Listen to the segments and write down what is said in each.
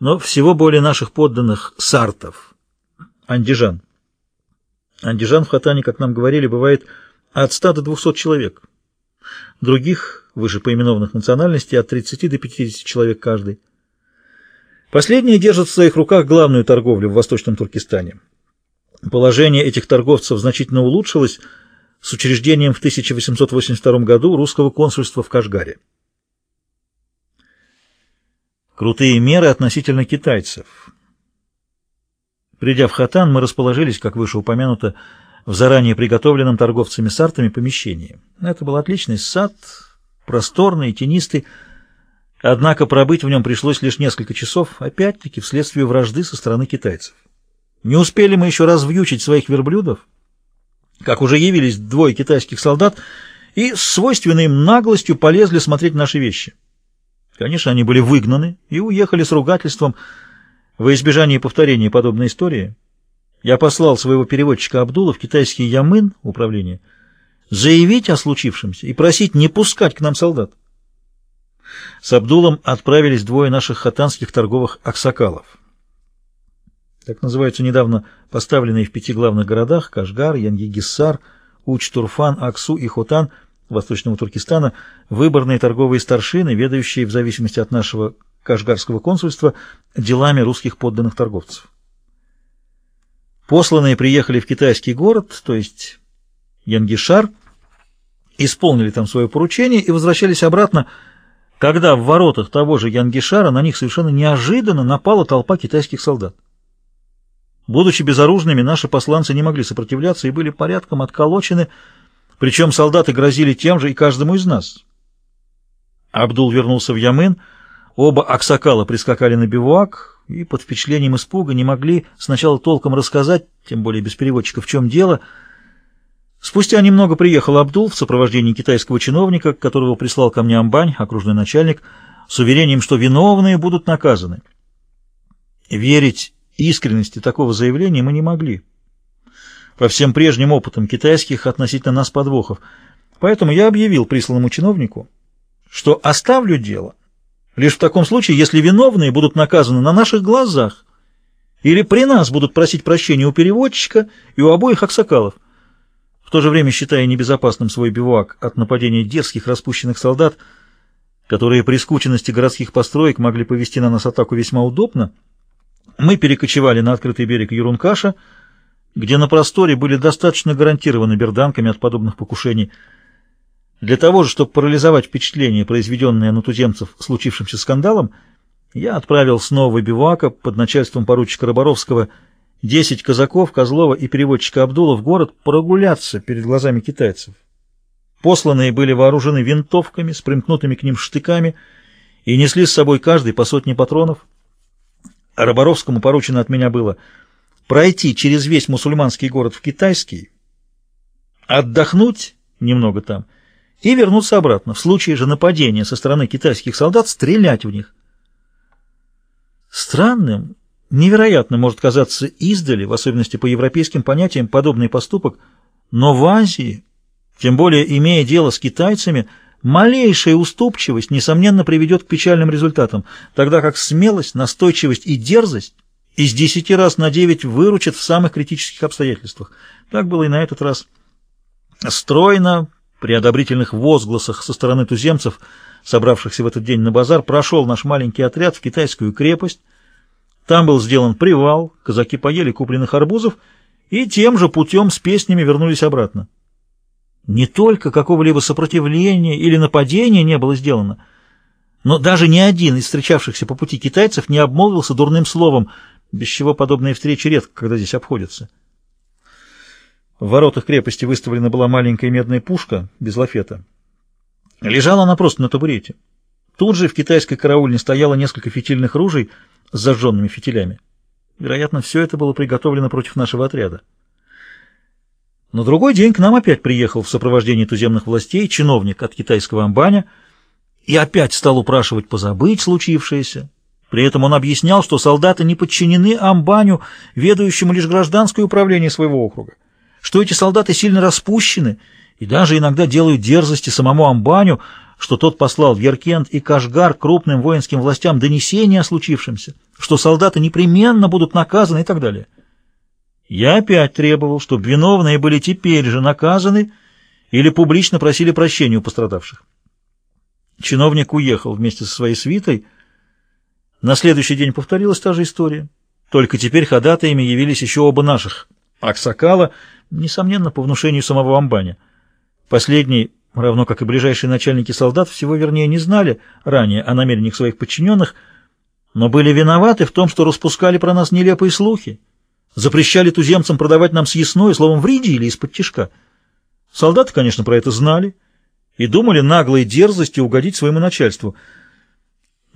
но всего более наших подданных сартов. Андижан. Андижан в Хатане, как нам говорили, бывает от 100 до 200 человек. Других, выше поименованных национальностей, от 30 до 50 человек каждый. Последние держат в своих руках главную торговлю в Восточном Туркестане. Положение этих торговцев значительно улучшилось с учреждением в 1882 году русского консульства в Кашгаре. Крутые меры относительно китайцев. Придя в Хатан, мы расположились, как выше упомянуто, в заранее приготовленном торговцами сартами помещении. Это был отличный сад, просторный, тенистый, однако пробыть в нем пришлось лишь несколько часов, опять-таки вследствие вражды со стороны китайцев. Не успели мы еще развьючить своих верблюдов, как уже явились двое китайских солдат и свойственной им наглостью полезли смотреть наши вещи. Конечно, они были выгнаны и уехали с ругательством. Во избежание повторения подобной истории я послал своего переводчика Абдула в китайский Ямын, управление, заявить о случившемся и просить не пускать к нам солдат. С Абдулом отправились двое наших хатанских торговых аксакалов. Так называются недавно поставленные в пяти главных городах Кашгар, Янгигиссар, Уч-Турфан, Аксу и Хотан – Восточного Туркестана выборные торговые старшины, ведающие в зависимости от нашего Кашгарского консульства делами русских подданных торговцев. Посланные приехали в китайский город, то есть Янгишар, исполнили там свое поручение и возвращались обратно, когда в воротах того же Янгишара на них совершенно неожиданно напала толпа китайских солдат. Будучи безоружными, наши посланцы не могли сопротивляться и были порядком отколочены, причем солдаты грозили тем же и каждому из нас. Абдул вернулся в Ямын, оба аксакала прискакали на бивуак и под впечатлением испуга не могли сначала толком рассказать, тем более без переводчика, в чем дело. Спустя немного приехал Абдул в сопровождении китайского чиновника, которого прислал ко мне Амбань, окружной начальник, с уверением, что виновные будут наказаны. Верить искренности такого заявления мы не могли по всем прежним опытам китайских относительно нас подвохов. Поэтому я объявил присланному чиновнику, что оставлю дело лишь в таком случае, если виновные будут наказаны на наших глазах или при нас будут просить прощения у переводчика и у обоих аксакалов. В то же время считая небезопасным свой бивуак от нападения дерзких распущенных солдат, которые при скученности городских построек могли повести на нас атаку весьма удобно, мы перекочевали на открытый берег Юрункаша, где на просторе были достаточно гарантированы берданками от подобных покушений. Для того же, чтобы парализовать впечатление, произведенное на туземцев случившимся скандалом, я отправил снова бивака под начальством поручика Роборовского 10 казаков, Козлова и переводчика Абдула в город прогуляться перед глазами китайцев. Посланные были вооружены винтовками с примкнутыми к ним штыками и несли с собой каждый по сотне патронов. Роборовскому поручено от меня было — пройти через весь мусульманский город в китайский, отдохнуть немного там и вернуться обратно. В случае же нападения со стороны китайских солдат стрелять в них. Странным, невероятно может казаться издали, в особенности по европейским понятиям, подобный поступок, но в Азии, тем более имея дело с китайцами, малейшая уступчивость, несомненно, приведет к печальным результатам, тогда как смелость, настойчивость и дерзость из десяти раз на девять выручат в самых критических обстоятельствах. Так было и на этот раз. Стройно, при одобрительных возгласах со стороны туземцев, собравшихся в этот день на базар, прошел наш маленький отряд в китайскую крепость. Там был сделан привал, казаки поели купленных арбузов и тем же путем с песнями вернулись обратно. Не только какого-либо сопротивления или нападения не было сделано, но даже ни один из встречавшихся по пути китайцев не обмолвился дурным словом — без чего подобные встречи редко, когда здесь обходятся. В воротах крепости выставлена была маленькая медная пушка без лафета. Лежала она просто на табурете. Тут же в китайской караульне стояло несколько фитильных ружей с зажженными фитилями. Вероятно, все это было приготовлено против нашего отряда. На другой день к нам опять приехал в сопровождении туземных властей чиновник от китайского амбаня и опять стал упрашивать позабыть случившееся, при этом он объяснял, что солдаты не подчинены амбаню, ведающему лишь гражданское управление своего округа, что эти солдаты сильно распущены и даже иногда делают дерзости самому амбаню, что тот послал в Яркент и Кашгар крупным воинским властям донесение о случившемся, что солдаты непременно будут наказаны и так далее. Я опять требовал, чтобы виновные были теперь же наказаны или публично просили прощения у пострадавших. Чиновник уехал вместе со своей свитой. На следующий день повторилась та же история. Только теперь ходатаями явились еще оба наших. Аксакала, несомненно, по внушению самого Амбаня. Последний, равно как и ближайшие начальники солдат, всего вернее не знали ранее о намерениях своих подчиненных, но были виноваты в том, что распускали про нас нелепые слухи, запрещали туземцам продавать нам съестное, словом, вредили из-под тишка. Солдаты, конечно, про это знали и думали наглой дерзостью угодить своему начальству.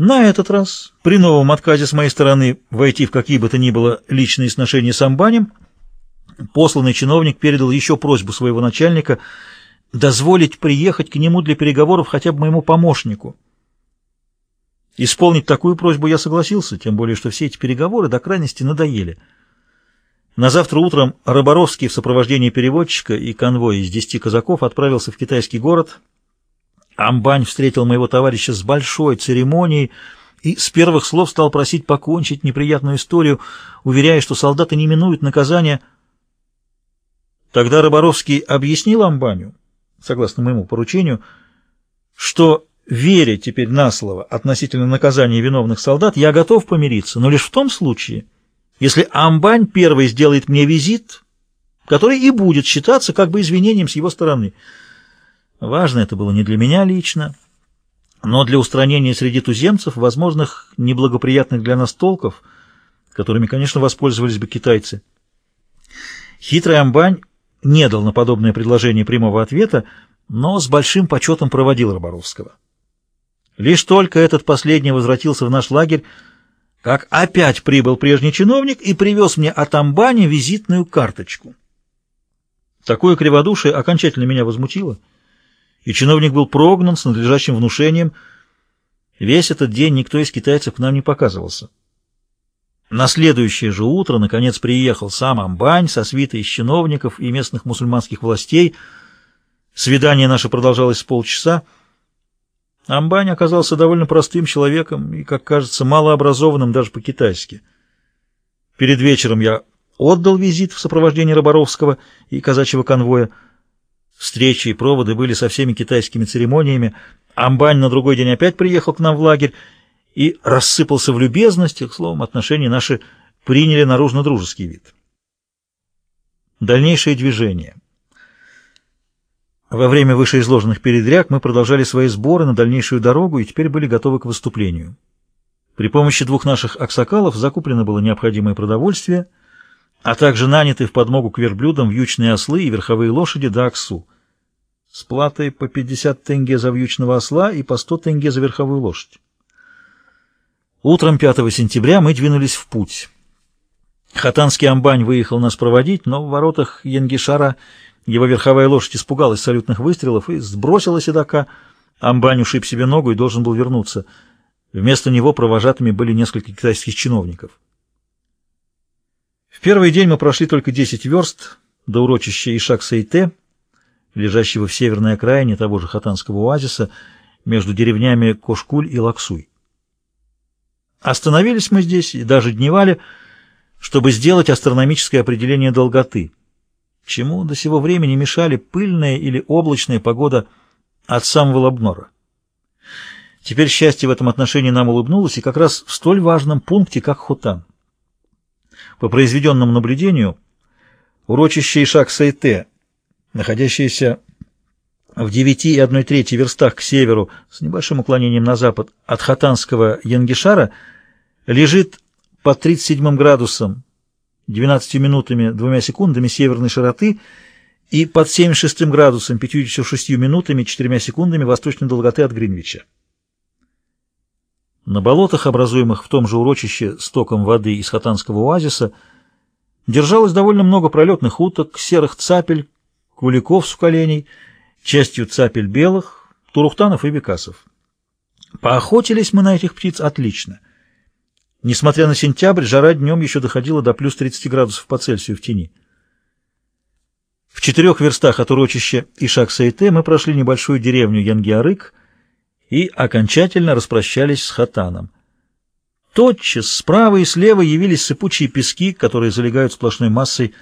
На этот раз, при новом отказе с моей стороны войти в какие бы то ни было личные сношения с Амбанем, посланный чиновник передал еще просьбу своего начальника дозволить приехать к нему для переговоров хотя бы моему помощнику. Исполнить такую просьбу я согласился, тем более, что все эти переговоры до крайности надоели. На завтра утром Роборовский в сопровождении переводчика и конвоя из десяти казаков отправился в китайский город. Амбань встретил моего товарища с большой церемонией и с первых слов стал просить покончить неприятную историю, уверяя, что солдаты не минуют наказания. Тогда Роборовский объяснил Амбаню, согласно моему поручению, что веря теперь на слово относительно наказания виновных солдат, я готов помириться, но лишь в том случае, если Амбань первый сделает мне визит, который и будет считаться как бы извинением с его стороны. Важно это было не для меня лично, но для устранения среди туземцев возможных неблагоприятных для нас толков, которыми, конечно, воспользовались бы китайцы. Хитрый Амбань не дал на подобное предложение прямого ответа, но с большим почетом проводил Роборовского. Лишь только этот последний возвратился в наш лагерь, как опять прибыл прежний чиновник и привез мне от Амбани визитную карточку. Такое криводушие окончательно меня возмутило, и чиновник был прогнан с надлежащим внушением. Весь этот день никто из китайцев к нам не показывался. На следующее же утро, наконец, приехал сам Амбань со свитой из чиновников и местных мусульманских властей. Свидание наше продолжалось полчаса, Амбань оказался довольно простым человеком и, как кажется, малообразованным даже по-китайски. Перед вечером я отдал визит в сопровождении Роборовского и казачьего конвоя. Встречи и проводы были со всеми китайскими церемониями. Амбань на другой день опять приехал к нам в лагерь и рассыпался в любезностях, словом, отношения наши приняли наружно-дружеский вид. Дальнейшее движение. Во время вышеизложенных передряг мы продолжали свои сборы на дальнейшую дорогу и теперь были готовы к выступлению. При помощи двух наших аксакалов закуплено было необходимое продовольствие, а также наняты в подмогу к верблюдам вьючные ослы и верховые лошади до Аксу с платой по 50 тенге за вьючного осла и по 100 тенге за верховую лошадь. Утром 5 сентября мы двинулись в путь. Хатанский амбань выехал нас проводить, но в воротах Янгишара его верховая лошадь испугалась салютных выстрелов и сбросила седока. Амбань ушиб себе ногу и должен был вернуться. Вместо него провожатыми были несколько китайских чиновников. В первый день мы прошли только 10 верст до урочища Ишак-Сейте, лежащего в северной окраине того же Хатанского оазиса, между деревнями Кошкуль и Лаксуй. Остановились мы здесь и даже дневали, чтобы сделать астрономическое определение долготы — чему до сего времени мешали пыльная или облачная погода от самого Лабнора. Теперь счастье в этом отношении нам улыбнулось, и как раз в столь важном пункте, как Хутан. По произведенному наблюдению, урочище Ишак-Сайте, находящееся в 9 и 1 трети верстах к северу с небольшим уклонением на запад от Хатанского Янгишара, лежит под 37 градусом 12 минутами 2 секундами северной широты и под 76 градусом 56 минутами 4 секундами восточной долготы от Гринвича. На болотах, образуемых в том же урочище стоком воды из Хатанского оазиса, держалось довольно много пролетных уток, серых цапель, куликов с коленей, частью цапель белых, турухтанов и бекасов. Поохотились мы на этих птиц отлично — Несмотря на сентябрь, жара днем еще доходила до плюс 30 градусов по Цельсию в тени. В четырех верстах от урочища Ишак-Саите мы прошли небольшую деревню Янгиарык и окончательно распрощались с Хатаном. тотчас справа и слева явились сыпучие пески, которые залегают сплошной массой